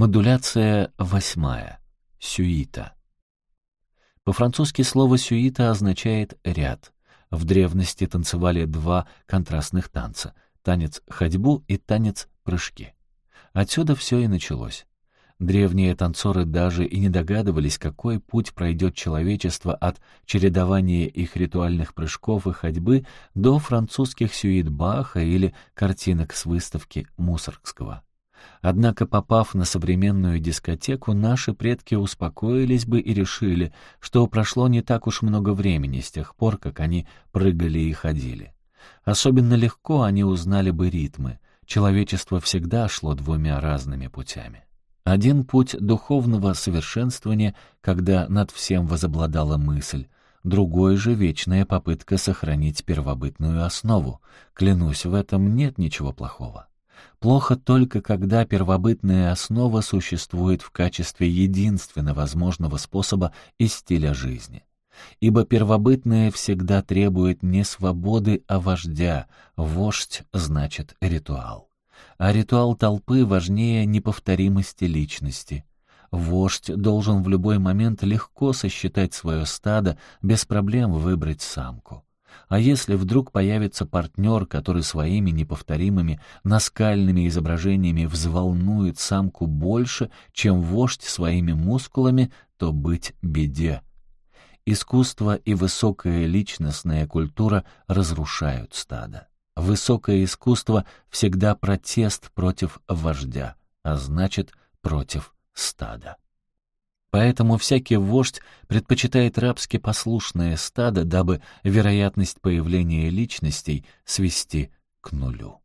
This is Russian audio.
Модуляция восьмая. Сюита. По-французски слово «сюита» означает «ряд». В древности танцевали два контрастных танца — танец ходьбу и танец прыжки. Отсюда все и началось. Древние танцоры даже и не догадывались, какой путь пройдет человечество от чередования их ритуальных прыжков и ходьбы до французских сюит Баха или картинок с выставки Мусоргского. Однако, попав на современную дискотеку, наши предки успокоились бы и решили, что прошло не так уж много времени с тех пор, как они прыгали и ходили. Особенно легко они узнали бы ритмы. Человечество всегда шло двумя разными путями. Один путь духовного совершенствования, когда над всем возобладала мысль, другой же вечная попытка сохранить первобытную основу. Клянусь, в этом нет ничего плохого. Плохо только, когда первобытная основа существует в качестве единственно возможного способа и стиля жизни. Ибо первобытное всегда требует не свободы, а вождя. Вождь значит ритуал а ритуал толпы важнее неповторимости личности. Вождь должен в любой момент легко сосчитать свое стадо, без проблем выбрать самку. А если вдруг появится партнер, который своими неповторимыми наскальными изображениями взволнует самку больше, чем вождь своими мускулами, то быть беде. Искусство и высокая личностная культура разрушают стадо. Высокое искусство всегда протест против вождя, а значит, против стада. Поэтому всякий вождь предпочитает рабски послушное стадо, дабы вероятность появления личностей свести к нулю.